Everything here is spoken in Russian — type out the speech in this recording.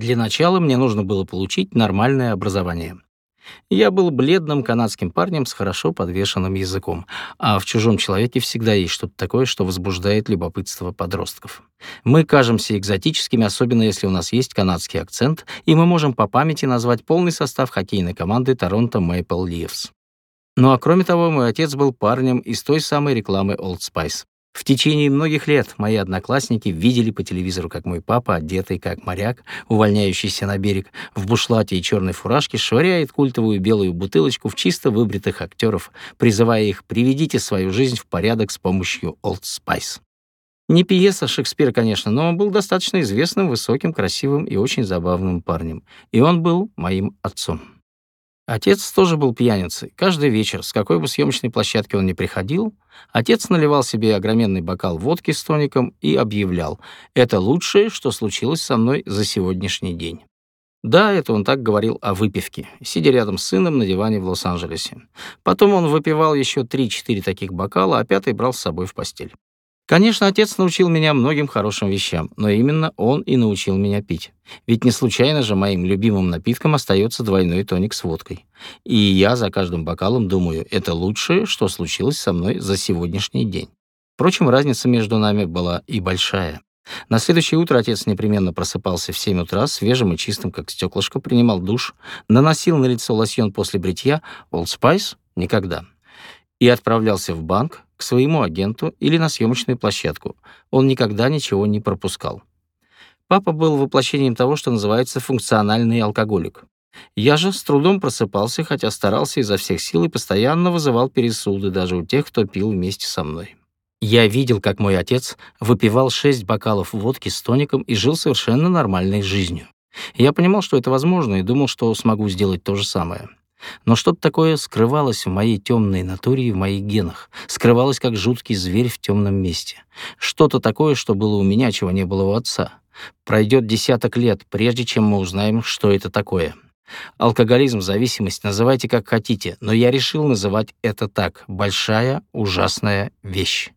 Для начала мне нужно было получить нормальное образование. Я был бледным канадским парнем с хорошо подвешенным языком, а в чужом человеке всегда есть что-то такое, что возбуждает любопытство подростков. Мы кажемся экзотическими, особенно если у нас есть канадский акцент, и мы можем по памяти назвать полный состав хоккейной команды Торонто Мэйпл Ливс. Ну а кроме того, мой отец был парнем из той самой рекламы Old Spice. В течение многих лет мои одноклассники видели по телевизору, как мой папа, одетый как моряк, увольняющийся на берег, в бушлате и черной фуражке, швыряет культовую белую бутылочку в чисто выбритых актеров, призывая их «приведите свою жизнь в порядок с помощью Old Spice». Не пьеса Шекспира, конечно, но он был достаточно известным, высоким, красивым и очень забавным парнем. И он был моим отцом. Отец тоже был пьяницей. Каждый вечер, с какой бы съемочной площадки он ни приходил, отец наливал себе огроменный бокал водки с тоником и объявлял «Это лучшее, что случилось со мной за сегодняшний день». Да, это он так говорил о выпивке, сидя рядом с сыном на диване в Лос-Анджелесе. Потом он выпивал еще 3-4 таких бокала, а пятый брал с собой в постель. Конечно, отец научил меня многим хорошим вещам, но именно он и научил меня пить. Ведь не случайно же моим любимым напитком остается двойной тоник с водкой. И я за каждым бокалом думаю, это лучшее, что случилось со мной за сегодняшний день. Впрочем, разница между нами была и большая. На следующее утро отец непременно просыпался в 7 утра, свежим и чистым, как стеклышко, принимал душ, наносил на лицо лосьон после бритья, Old Spice — никогда. И отправлялся в банк, к своему агенту или на съемочную площадку. Он никогда ничего не пропускал. Папа был воплощением того, что называется функциональный алкоголик. Я же с трудом просыпался, хотя старался изо всех сил и постоянно вызывал пересуды даже у тех, кто пил вместе со мной. Я видел, как мой отец выпивал шесть бокалов водки с тоником и жил совершенно нормальной жизнью. Я понимал, что это возможно, и думал, что смогу сделать то же самое. Но что-то такое скрывалось в моей темной натуре и в моих генах, скрывалось как жуткий зверь в темном месте. Что-то такое, что было у меня, чего не было у отца. Пройдет десяток лет, прежде чем мы узнаем, что это такое. Алкоголизм, зависимость, называйте как хотите, но я решил называть это так — большая ужасная вещь.